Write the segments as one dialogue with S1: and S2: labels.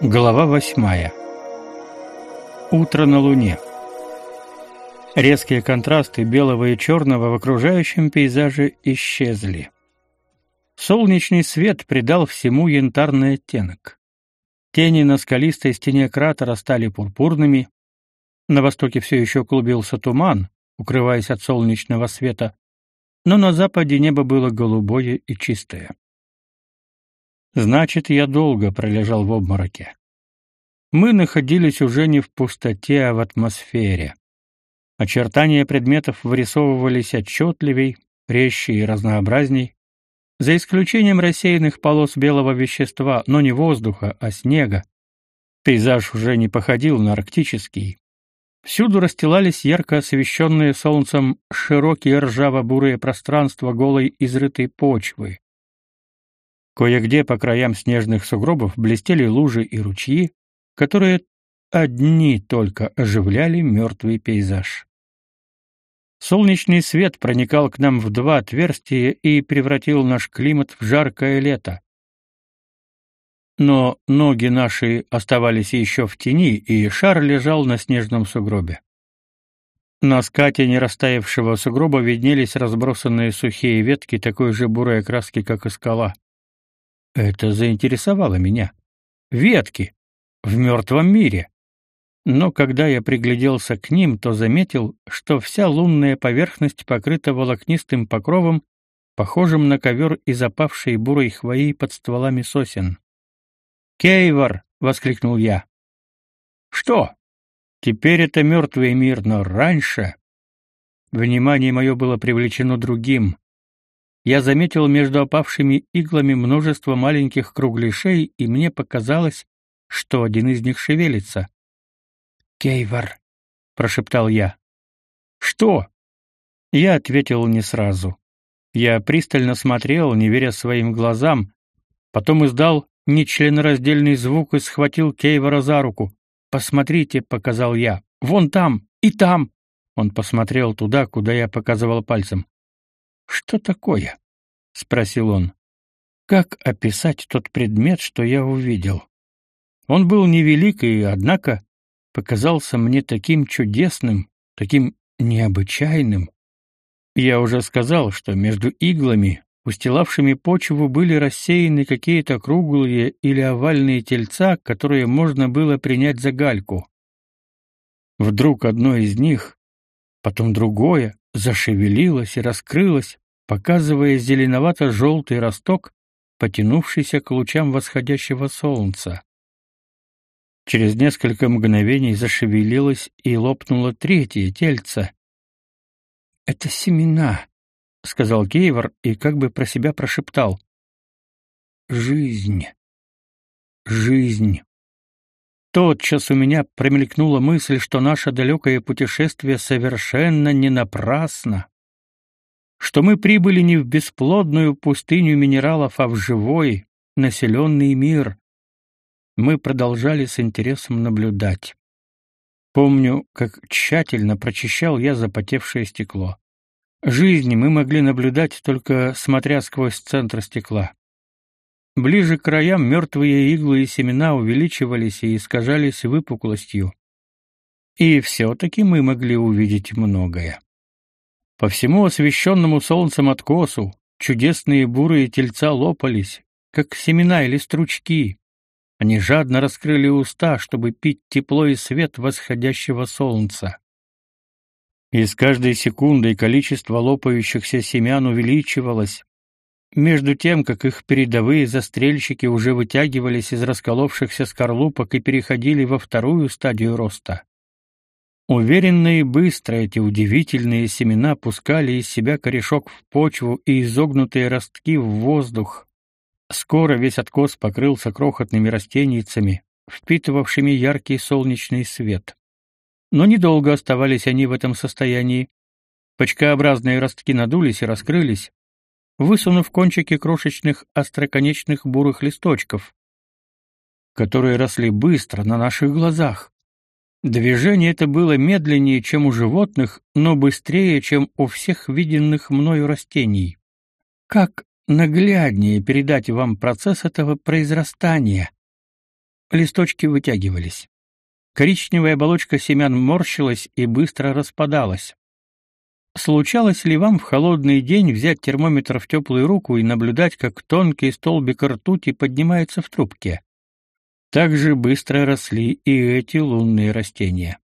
S1: Глава восьмая. Утро на Луне. Резкие контрасты белого и черного в окружающем пейзаже исчезли. Солнечный свет придал всему янтарный оттенок. Тени на скалистой стене кратера стали пурпурными. На востоке все еще клубился туман, укрываясь от солнечного света, но на западе небо было голубое и чистое. Значит, я долго пролежал в обмороке. Мы находились уже не в пустоте, а в атмосфере. Очертания предметов вырисовывались отчетливей, резче и разнообразней, за исключением рассеянных полос белого вещества, но не воздуха, а снега. Пейзаж уже не походил на арктический. Всюду расстилались ярко освещенные солнцем широкие ржаво-бурые пространства голой изрытой почвы. Кое-где по краям снежных сугробов блестели лужи и ручьи, которые одни только оживляли мертвый пейзаж. Солнечный свет проникал к нам в два отверстия и превратил наш климат в жаркое лето. Но ноги наши оставались еще в тени, и шар лежал на снежном сугробе. На скате нерастаявшего сугроба виднелись разбросанные сухие ветки такой же бурой окраски, как и скала. Это заинтересовало меня. Ветки в мертвом мире. Но когда я пригляделся к ним, то заметил, что вся лунная поверхность покрыта волокнистым покровом, похожим на ковер из опавшей бурой хвои под стволами сосен. «Кейвор!» — воскликнул я. «Что? Теперь это мертвый мир, но раньше...» Внимание мое было привлечено другим я заметил между опавшими иглами множество маленьких кругляшей, и мне показалось, что один из них шевелится. «Кейвор», — прошептал я. «Что?» Я ответил не сразу. Я пристально смотрел, не веря своим глазам, потом издал нечленораздельный звук и схватил Кейвора за руку. «Посмотрите», — показал я, — «вон там и там». Он посмотрел туда, куда я показывал пальцем. Что такое? спросил он. Как описать тот предмет, что я увидел? Он был невелик и, однако, показался мне таким чудесным, таким необычайным. Я уже сказал, что между иглами, устилавшими почву, были рассеяны какие-то круглые или овальные тельца, которые можно было принять за гальку. Вдруг одно из них, потом другое, зашевелилась и раскрылась, показывая зеленовато-желтый росток, потянувшийся к лучам восходящего солнца. Через несколько мгновений зашевелилось и лопнуло третье тельце. «Это семена», — сказал Гейвор и как бы про себя прошептал. «Жизнь! Жизнь!» Тотчас у меня промелькнула мысль, что наше далекое путешествие совершенно не напрасно, что мы прибыли не в бесплодную пустыню минералов, а в живой, населенный мир. Мы продолжали с интересом наблюдать. Помню, как тщательно прочищал я запотевшее стекло. Жизнь мы могли наблюдать только смотря сквозь центр стекла. Ближе к краям мертвые иглы и семена увеличивались и искажались выпуклостью. И все-таки мы могли увидеть многое. По всему освещенному солнцем откосу чудесные бурые тельца лопались, как семена или стручки. Они жадно раскрыли уста, чтобы пить тепло и свет восходящего солнца. И с каждой секундой количество лопающихся семян увеличивалось, между тем, как их передовые застрельщики уже вытягивались из расколовшихся скорлупок и переходили во вторую стадию роста. Уверенно и быстро эти удивительные семена пускали из себя корешок в почву и изогнутые ростки в воздух. Скоро весь откос покрылся крохотными растениями, впитывавшими яркий солнечный свет. Но недолго оставались они в этом состоянии. Почкообразные ростки надулись и раскрылись, высунув кончики крошечных остроконечных бурых листочков, которые росли быстро на наших глазах. Движение это было медленнее, чем у животных, но быстрее, чем у всех виденных мною растений. Как нагляднее передать вам процесс этого произрастания? листочки вытягивались. Коричневая оболочка семян морщилась и быстро распадалась. Случалось ли вам в холодный день взять термометр в теплую руку и наблюдать, как тонкий столбик ртути поднимается в трубке? Так же быстро росли и эти лунные растения.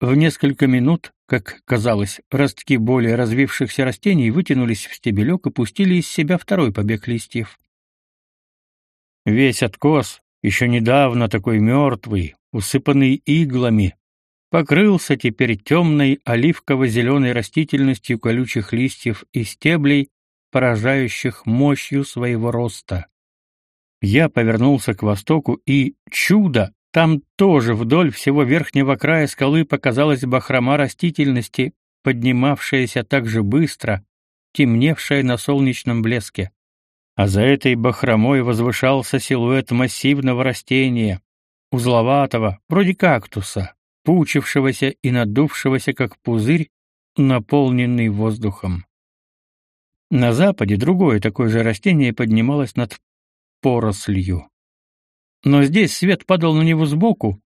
S1: В несколько минут, как казалось, ростки более развившихся растений вытянулись в стебелек и пустили из себя второй побег листьев. Весь откос, еще недавно такой мертвый, усыпанный иглами, покрылся теперь темной оливково-зеленой растительностью колючих листьев и стеблей, поражающих мощью своего роста. Я повернулся к востоку, и чудо! Там тоже вдоль всего верхнего края скалы показалась бахрома растительности, поднимавшаяся так же быстро, темневшая на солнечном блеске. А за этой бахромой возвышался силуэт массивного растения, узловатого, вроде кактуса, пучившегося и надувшегося, как пузырь, наполненный воздухом. На западе другое такое же растение поднималось над порослью. Но здесь свет падал на него сбоку,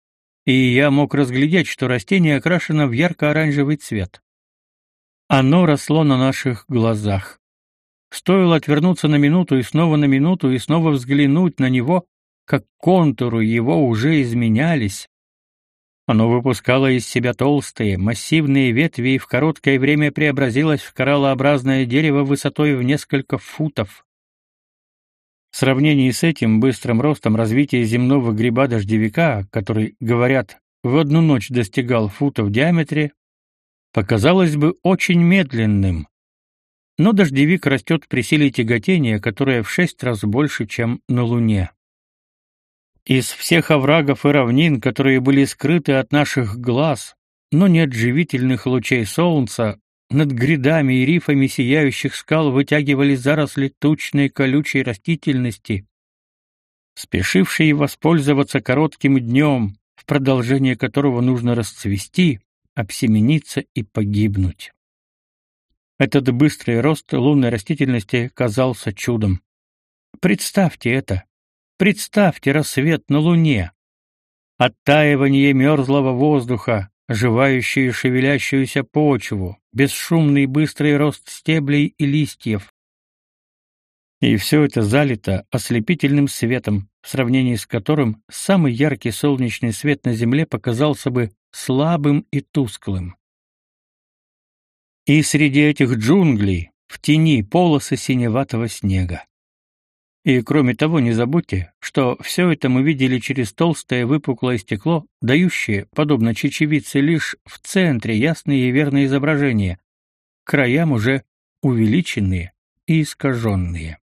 S1: и я мог разглядеть, что растение окрашено в ярко-оранжевый цвет. Оно росло на наших глазах. Стоило отвернуться на минуту и снова на минуту и снова взглянуть на него, как контуры его уже изменялись, оно выпускало из себя толстые, массивные ветви и в короткое время преобразилось в кораллообразное дерево высотой в несколько футов. В сравнении с этим быстрым ростом развитие земного гриба-дождевика, который, говорят, в одну ночь достигал фута в диаметре, показалось бы очень медленным. Но дождевик растет при силе тяготения, которая в шесть раз больше, чем на Луне. Из всех оврагов и равнин, которые были скрыты от наших глаз, но нет живительных лучей солнца, над грядами и рифами сияющих скал вытягивались заросли тучной колючей растительности, спешившие воспользоваться коротким днем, в продолжение которого нужно расцвести, обсемениться и погибнуть. Этот быстрый рост лунной растительности казался чудом. Представьте это, Представьте рассвет на луне, оттаивание мерзлого воздуха, оживающую и шевелящуюся почву, бесшумный быстрый рост стеблей и листьев. И все это залито ослепительным светом, в сравнении с которым самый яркий солнечный свет на земле показался бы слабым и тусклым. И среди этих джунглей, в тени полосы синеватого снега. И кроме того, не забудьте, что все это мы видели через толстое выпуклое стекло, дающее, подобно чечевице, лишь в центре ясные и верные изображения, краям уже увеличенные и искаженные.